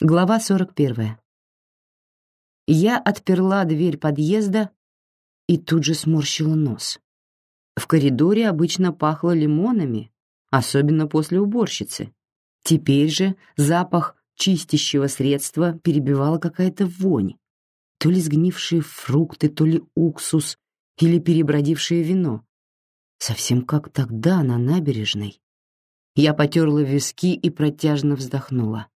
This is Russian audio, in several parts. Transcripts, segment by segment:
Глава 41. Я отперла дверь подъезда и тут же сморщила нос. В коридоре обычно пахло лимонами, особенно после уборщицы. Теперь же запах чистящего средства перебивала какая-то вонь. То ли сгнившие фрукты, то ли уксус, или перебродившее вино. Совсем как тогда на набережной. Я потерла виски и протяжно вздохнула.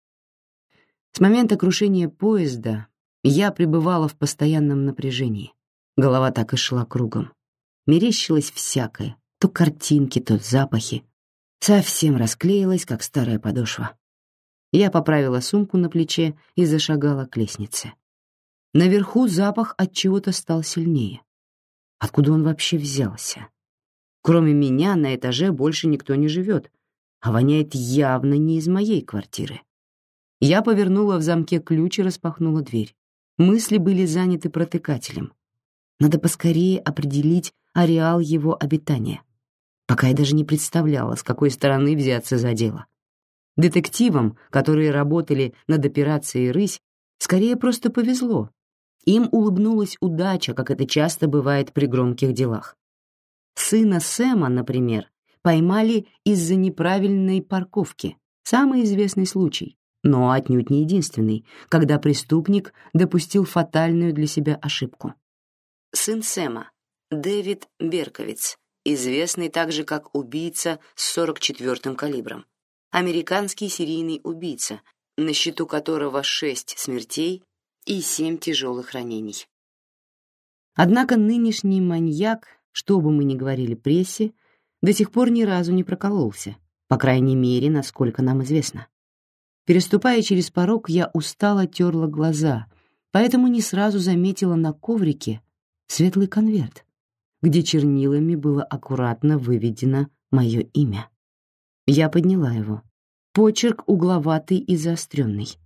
С момента крушения поезда я пребывала в постоянном напряжении. Голова так и шла кругом. Мерещилось всякое, то картинки, то запахи. Совсем расклеилась, как старая подошва. Я поправила сумку на плече и зашагала к лестнице. Наверху запах от чего-то стал сильнее. Откуда он вообще взялся? Кроме меня на этаже больше никто не живет, а воняет явно не из моей квартиры. Я повернула в замке ключ и распахнула дверь. Мысли были заняты протыкателем. Надо поскорее определить ареал его обитания. Пока я даже не представляла, с какой стороны взяться за дело. Детективам, которые работали над операцией «Рысь», скорее просто повезло. Им улыбнулась удача, как это часто бывает при громких делах. Сына Сэма, например, поймали из-за неправильной парковки. Самый известный случай но отнюдь не единственный, когда преступник допустил фатальную для себя ошибку. Сын Сэма, Дэвид Берковиц, известный также как убийца с 44-м калибром, американский серийный убийца, на счету которого шесть смертей и семь тяжелых ранений. Однако нынешний маньяк, что бы мы ни говорили прессе, до сих пор ни разу не прокололся, по крайней мере, насколько нам известно. Переступая через порог, я устало терла глаза, поэтому не сразу заметила на коврике светлый конверт, где чернилами было аккуратно выведено мое имя. Я подняла его. Почерк угловатый и заостренный.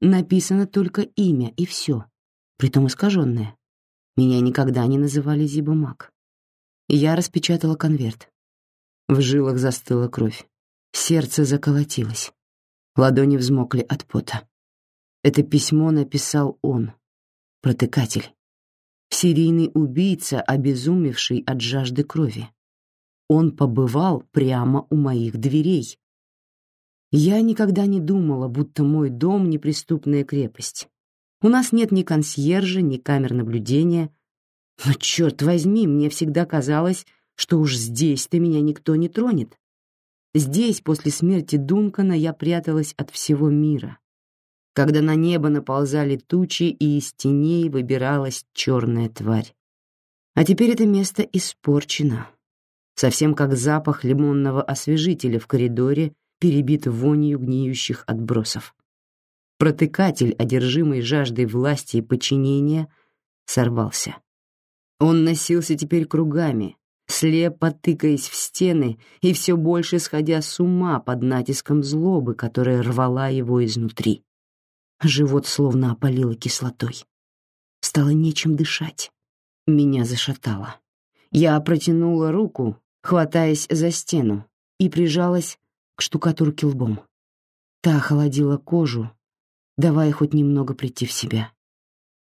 Написано только имя и все, притом искаженное. Меня никогда не называли Зибумак. Я распечатала конверт. В жилах застыла кровь. Сердце заколотилось. Ладони взмокли от пота. Это письмо написал он, протыкатель. Серийный убийца, обезумевший от жажды крови. Он побывал прямо у моих дверей. Я никогда не думала, будто мой дом — неприступная крепость. У нас нет ни консьержа, ни камер наблюдения. Но, черт возьми, мне всегда казалось, что уж здесь-то меня никто не тронет. Здесь, после смерти Дункана, я пряталась от всего мира. Когда на небо наползали тучи, и из теней выбиралась черная тварь. А теперь это место испорчено. Совсем как запах лимонного освежителя в коридоре, перебит вонью гниющих отбросов. Протыкатель, одержимый жаждой власти и подчинения, сорвался. Он носился теперь кругами, слепо тыкаясь в стены и все больше сходя с ума под натиском злобы, которая рвала его изнутри. Живот словно опалило кислотой. Стало нечем дышать. Меня зашатало. Я протянула руку, хватаясь за стену, и прижалась к штукатурке лбом. Та охладила кожу, давая хоть немного прийти в себя.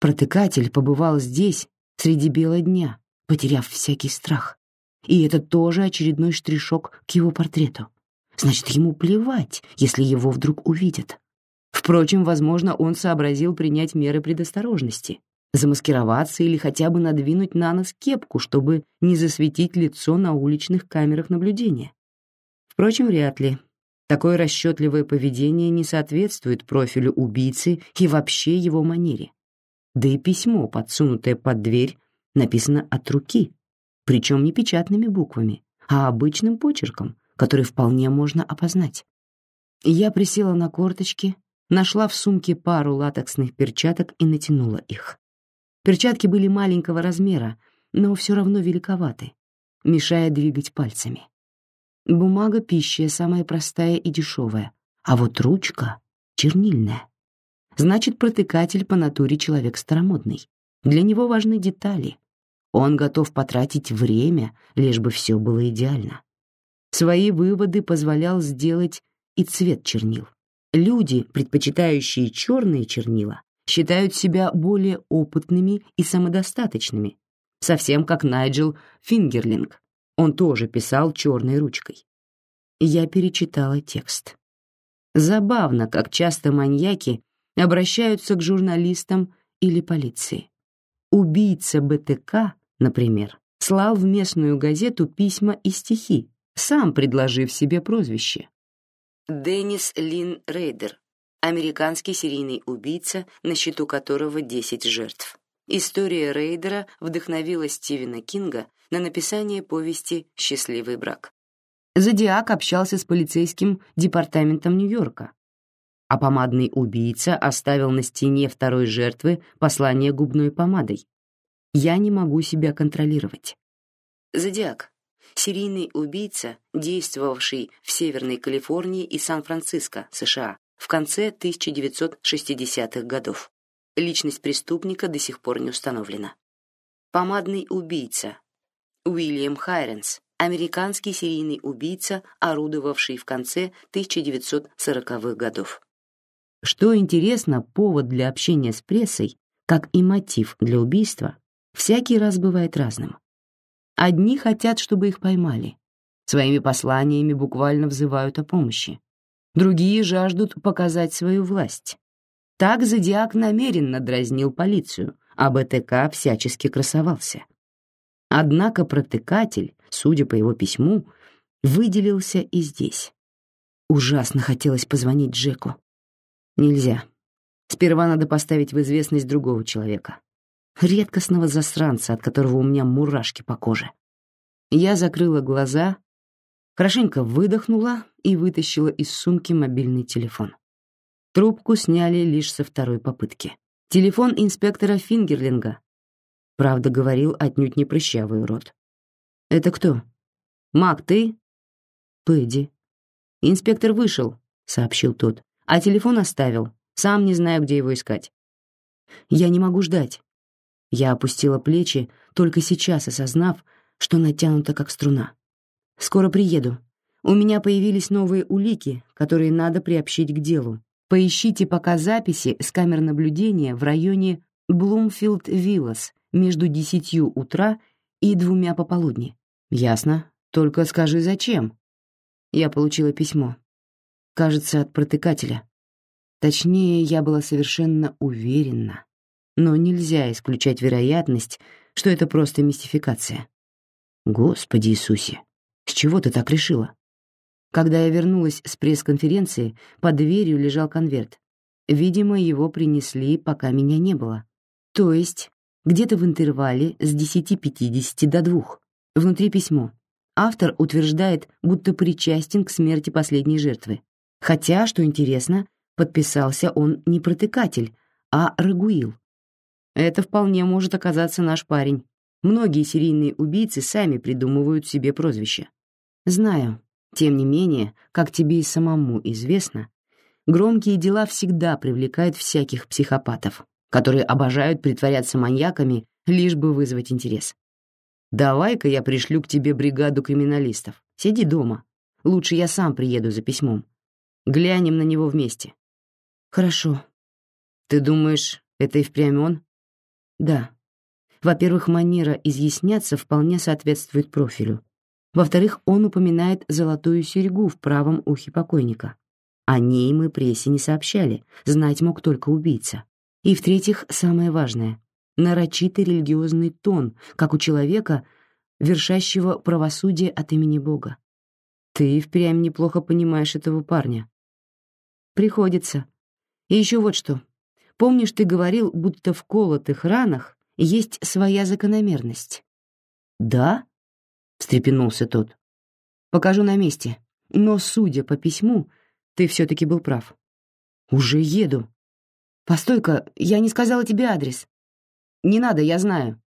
Протыкатель побывал здесь среди бела дня, потеряв всякий страх. И это тоже очередной штришок к его портрету. Значит, ему плевать, если его вдруг увидят. Впрочем, возможно, он сообразил принять меры предосторожности, замаскироваться или хотя бы надвинуть на нос кепку, чтобы не засветить лицо на уличных камерах наблюдения. Впрочем, вряд ли. Такое расчетливое поведение не соответствует профилю убийцы и вообще его манере. Да и письмо, подсунутое под дверь, написано от руки, причем не печатными буквами, а обычным почерком, который вполне можно опознать. Я присела на корточки, нашла в сумке пару латексных перчаток и натянула их. Перчатки были маленького размера, но все равно великоваты, мешая двигать пальцами. Бумага пища самая простая и дешевая, а вот ручка чернильная. Значит, протыкатель по натуре человек старомодный. Для него важны детали, он готов потратить время, лишь бы все было идеально. Свои выводы позволял сделать и цвет чернил. Люди, предпочитающие черные чернила, считают себя более опытными и самодостаточными, совсем как Найджел Фингерлинг. Он тоже писал черной ручкой. Я перечитала текст. Забавно, как часто маньяки обращаются к журналистам или полиции. Убийца БТК, например, слал в местную газету письма и стихи, сам предложив себе прозвище. Деннис Лин Рейдер, американский серийный убийца, на счету которого 10 жертв. История Рейдера вдохновила Стивена Кинга на написание повести «Счастливый брак». Зодиак общался с полицейским департаментом Нью-Йорка, а помадный убийца оставил на стене второй жертвы послание губной помадой. Я не могу себя контролировать. Зодиак — серийный убийца, действовавший в Северной Калифорнии и Сан-Франциско, США, в конце 1960-х годов. Личность преступника до сих пор не установлена. Помадный убийца Уильям Хайренс, американский серийный убийца, орудовавший в конце 1940-х годов. Что интересно, повод для общения с прессой, как и мотив для убийства, всякий раз бывает разным. Одни хотят, чтобы их поймали. Своими посланиями буквально взывают о помощи. Другие жаждут показать свою власть. Так Зодиак намеренно дразнил полицию, а БТК всячески красовался. Однако протыкатель, судя по его письму, выделился и здесь. Ужасно хотелось позвонить Джеку. Нельзя. Сперва надо поставить в известность другого человека. Редкостного засранца, от которого у меня мурашки по коже. Я закрыла глаза, хорошенько выдохнула и вытащила из сумки мобильный телефон. Трубку сняли лишь со второй попытки. Телефон инспектора Фингерлинга. Правда, говорил отнюдь не прыщавый урод. «Это кто?» «Мак, ты?» «Пэдди». «Инспектор вышел», — сообщил тот а телефон оставил. Сам не знаю, где его искать. Я не могу ждать. Я опустила плечи, только сейчас осознав, что натянута как струна. Скоро приеду. У меня появились новые улики, которые надо приобщить к делу. Поищите пока записи с камер наблюдения в районе Блумфилд-Виллас между десятью утра и двумя пополудни. Ясно. Только скажи, зачем? Я получила письмо. Кажется, от протыкателя. Точнее, я была совершенно уверена. Но нельзя исключать вероятность, что это просто мистификация. Господи Иисусе, с чего ты так решила? Когда я вернулась с пресс-конференции, под дверью лежал конверт. Видимо, его принесли, пока меня не было. То есть, где-то в интервале с 10.50 до 2. Внутри письмо. Автор утверждает, будто причастен к смерти последней жертвы. Хотя, что интересно, подписался он не протыкатель, а Рагуил. Это вполне может оказаться наш парень. Многие серийные убийцы сами придумывают себе прозвища. Знаю. Тем не менее, как тебе и самому известно, громкие дела всегда привлекают всяких психопатов, которые обожают притворяться маньяками, лишь бы вызвать интерес. Давай-ка я пришлю к тебе бригаду криминалистов. Сиди дома. Лучше я сам приеду за письмом. Глянем на него вместе. Хорошо. Ты думаешь, это и впрямь он? Да. Во-первых, манера изъясняться вполне соответствует профилю. Во-вторых, он упоминает золотую серьгу в правом ухе покойника. О ней мы прессе не сообщали, знать мог только убийца. И в-третьих, самое важное — нарочитый религиозный тон, как у человека, вершащего правосудие от имени Бога. Ты впрямь неплохо понимаешь этого парня. Приходится. И еще вот что. Помнишь, ты говорил, будто в колотых ранах есть своя закономерность? Да? встрепенулся тот. Покажу на месте. Но, судя по письму, ты все-таки был прав. Уже еду. Постой-ка, я не сказала тебе адрес. Не надо, я знаю.